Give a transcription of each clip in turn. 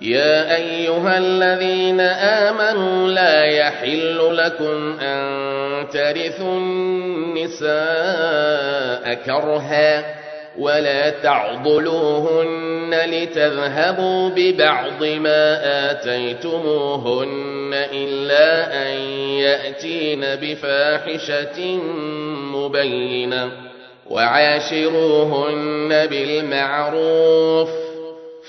يا أيها الذين آمنوا لا يحل لكم أن ترثوا النساء كرها ولا تعضلوهن لتذهبوا ببعض ما آتيتموهن إلا أن يأتين بفاحشة مبينة وعاشروهن بالمعروف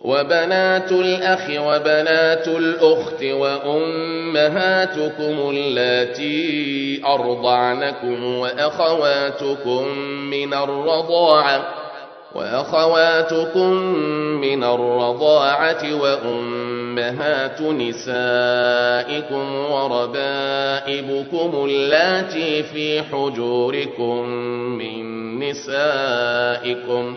وبنات الأخ وبنات الأخت وأمهاتكم اللاتي أرضعنكم وأخواتكم من الرضاعة وأخواتكم من الرضاعة وأمهات نسائكم وربائبكم اللاتي في حجوركم من نسائكم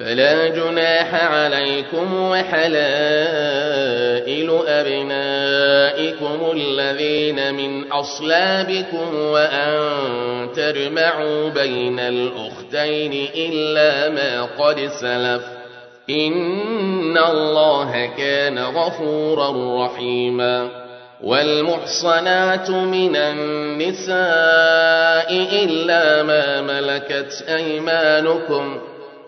فلا جناح عليكم وحلائل أبنائكم الذين من أصلابكم وأن تجمعوا بين الأختين إلا ما قد سلف. إن الله كان غفورا رحيما. والمحصنات من النساء إلا ما ملكت أيمانكم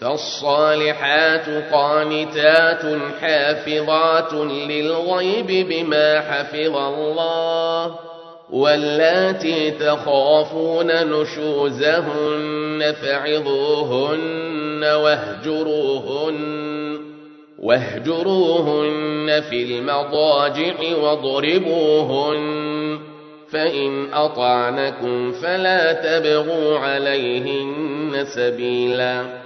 فالصالحات قانتات حافظات للغيب بما حفظ الله واللاتي تخافون نشوزهن فعظوهن واهجروهن واهجروهن في المضاجع واضربوهن فإن أطعنكم فلا تبغوا عليهن سبيلا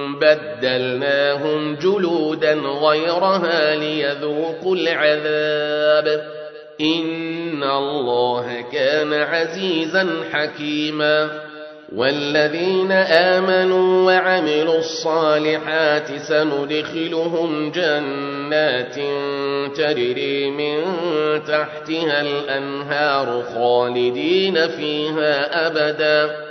بدلناهم جلودا غيرها ليذوقوا العذاب. إن الله كان عزيزا حكيما. والذين آمنوا وعملوا الصالحات سندخلهم جنات تجري من تحتها الأنهار خالدين فيها أبدا.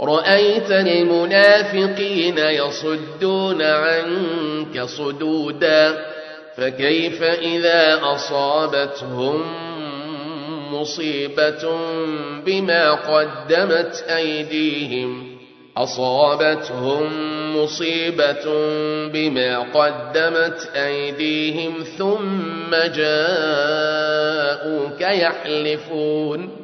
رأيت المنافقين يصدون عنك صدودا فكيف إذا أصابتهم مصيبة بما قدمت أيديهم؟ أصابتهم مصيبة بما قدمت أيديهم ثم جاءوك يحلفون.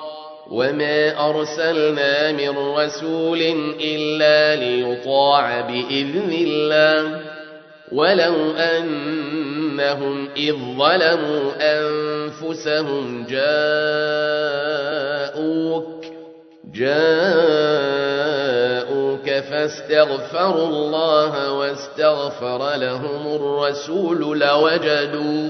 وما أرسلنا من رسول إلا ليطاع بإذن الله ولو أنهم إذ ظلموا أنفسهم جاءوك جاءوك فاستغفروا الله واستغفر لهم الرسول لوجدوا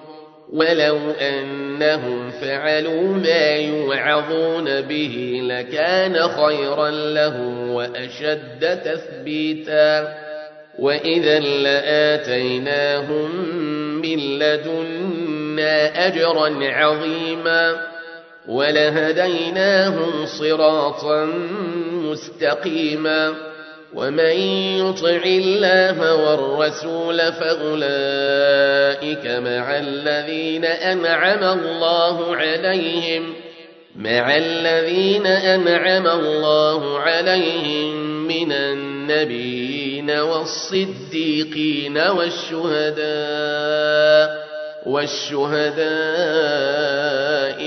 ولو أنهم فعلوا ما يوعظون به لكان خيرا لهم وأشد تثبيتا. وإذا لآتيناهم من لدنا أجرا عظيما. ولهديناهم صراطا مستقيما. ومن يطع الله والرسول فأولئك مع الذين أنعم الله عليهم مع الذين أنعم الله عليهم من النبيين والصديقين والشهداء والشهداء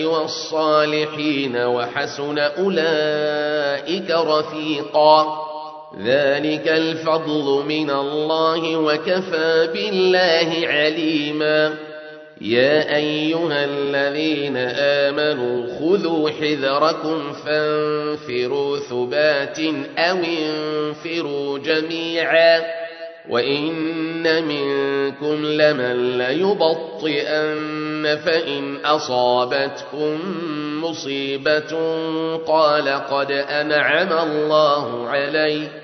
والصالحين وحسن أولئك رفيقا ذلك الفضل من الله وكفى بالله عليما. يا أيها الذين آمنوا خذوا حذركم فانفروا ثبات أو انفروا جميعا. وإن منكم لمن ليبطئن فإن أصابتكم مصيبة قال قد أنعم الله علي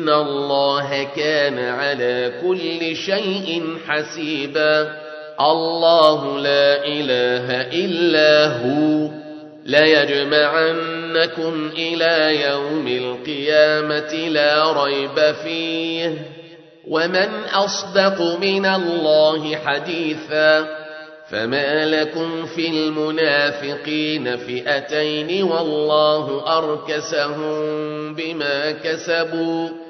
إن الله كان على كل شيء حسيبا. الله لا إله إلا هو. ليجمعنكم إلى يوم القيامة لا ريب فيه. ومن أصدق من الله حديثا فما لكم في المنافقين فئتين والله أركسهم بما كسبوا.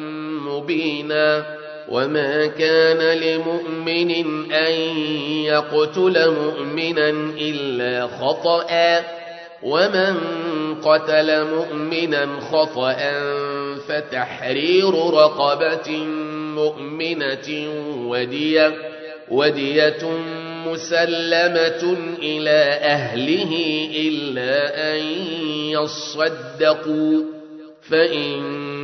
مبينا وما كان لمؤمن أن يقتل مؤمنا إلا خطأ ومن قتل مؤمنا خطأ فتحرير رقبة مؤمنة ودية ودية مسلمة إلى أهله إلا أن يصدقوا فإن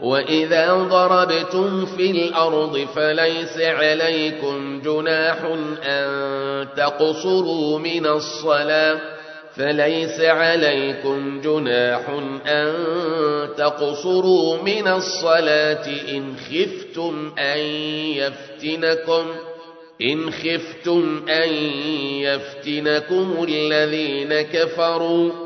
وإذا ضربتم في الأرض فليس عليكم جناح أن تقصروا من الصلاة فليس عليكم جناح أن تقصروا من الصلاة إن خفتم أن يفتنكم إن خفتم أن يفتنكم الذين كفروا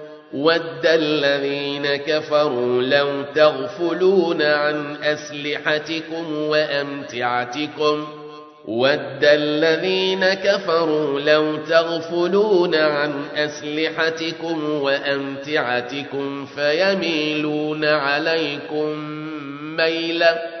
ود الذين كفروا لو تغفلون عن أسلحتكم وأمتعتكم. ود الذين كفروا لو تغفلون عن أسلحتكم وأمتعتكم فيميلون عليكم ميلاً.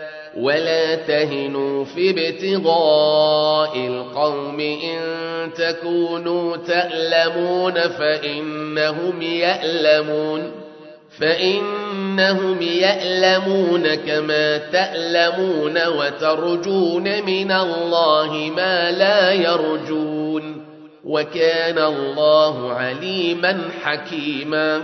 ولا تهنوا في ابتغاء القوم إن تكونوا تألمون فإنهم يألمون فإنهم يألمون كما تألمون وترجون من الله ما لا يرجون وكان الله عليما حكيما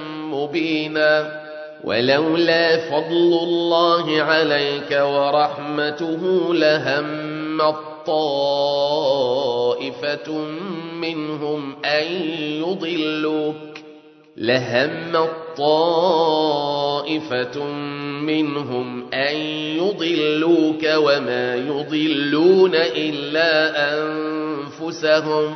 مبينا ولولا فضل الله عليك ورحمته لهم طائفة منهم أن يضلوك لهم طائفة منهم أن يضلوك وما يضلون إلا أنفسهم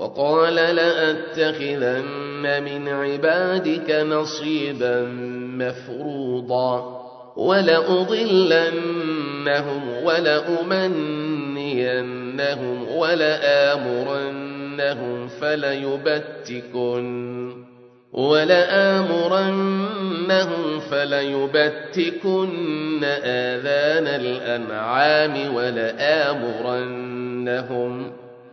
وقال لأتخذن من عبادك نصيبا مفروضا ولأضلنهم ولأمنينهم ولآمرنهم فليبتكن ولآمرنهم فليبتكن آذان الأنعام ولآمرنهم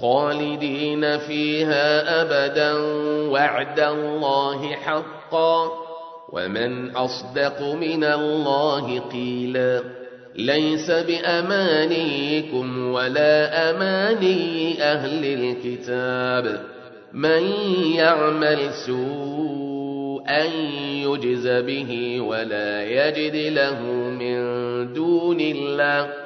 خالدين فيها أبدا وعد الله حقا ومن أصدق من الله قيلا ليس بأمانيكم ولا أماني أهل الكتاب من يعمل سوءا يجز به ولا يجد له من دون الله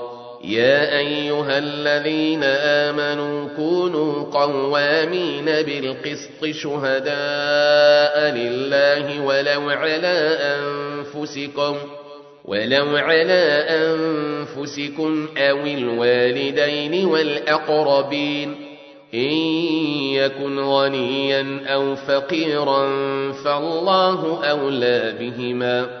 يا أيها الذين آمنوا كونوا قوامين بالقسط شهداء لله ولو على أنفسكم ولو على أنفسكم أو الوالدين والأقربين إن يكن غنيا أو فقيرا فالله أولى بهما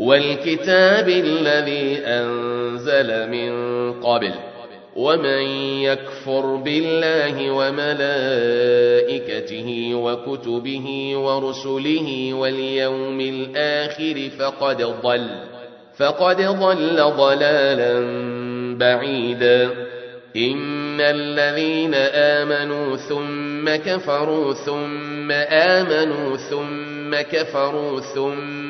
والكتاب الذي أنزل من قبل ومن يكفر بالله وملائكته وكتبه ورسله واليوم الآخر فقد ضل فقد ضل ضلالا بعيدا. إن الذين آمنوا ثم كفروا ثم آمنوا ثم كفروا ثم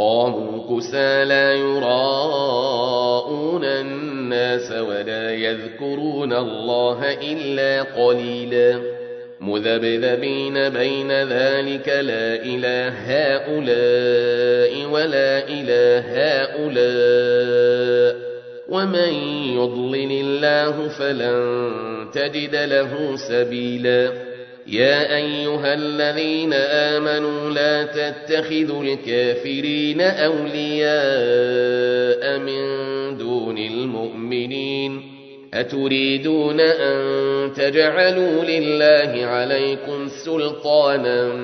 قاموا كسى لا يراءون الناس ولا يذكرون الله إلا قليلا مذبذبين بين ذلك لا إله هؤلاء ولا إله هؤلاء ومن يضلل الله فلن تجد له سبيلا يا أيها الذين آمنوا لا تتخذوا الكافرين أولياء من دون المؤمنين أتريدون أن تجعلوا لله عليكم سلطانا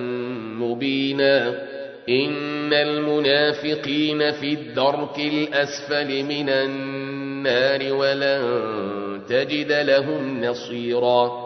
مبينا إن المنافقين في الدرك الأسفل من النار ولن تجد لهم نصيراً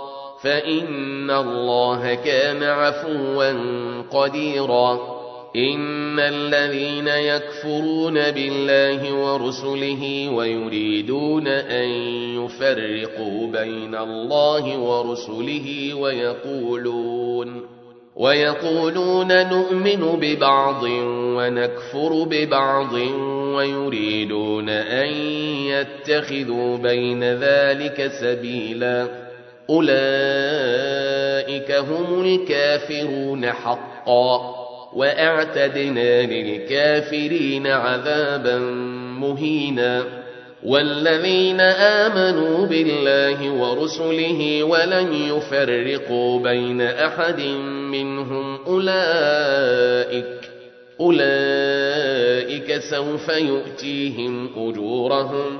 فإن الله كان عفوا قديرا. إن الذين يكفرون بالله ورسله ويريدون أن يفرقوا بين الله ورسله ويقولون ويقولون نؤمن ببعض ونكفر ببعض ويريدون أن يتخذوا بين ذلك سبيلاً. أولئك هم الكافرون حقا وأعتدنا للكافرين عذابا مهينا والذين آمنوا بالله ورسله ولم يفرقوا بين أحد منهم أولئك أولئك سوف يؤتيهم أجورهم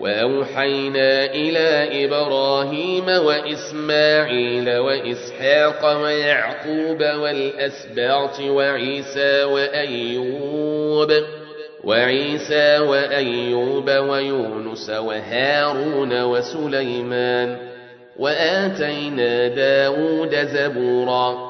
وأوحينا إلى إبراهيم وإسماعيل وإسحاق ويعقوب والأسباط وعيسى وأيوب وعيسى وأيوب ويونس وهارون وسليمان وآتينا داود زبوراً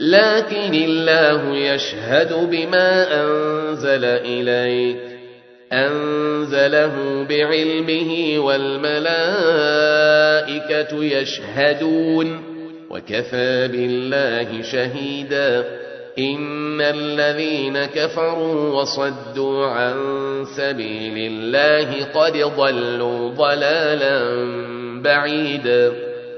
لكن الله يشهد بما أنزل إليك. أنزله بعلمه والملائكة يشهدون. وكفى بالله شهيدا. إن الذين كفروا وصدوا عن سبيل الله قد ضلوا ضلالا بعيدا.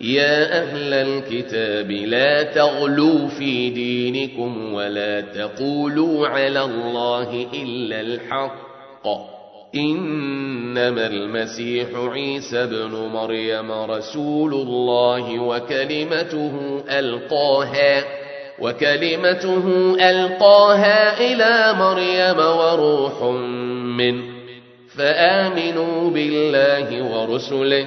يا أهل الكتاب لا تغلوا في دينكم ولا تقولوا على الله إلا الحق. إنما المسيح عيسى بن مريم رسول الله وكلمته ألقاها وكلمته ألقاها إلى مريم وروح منه. فآمنوا بالله ورسله.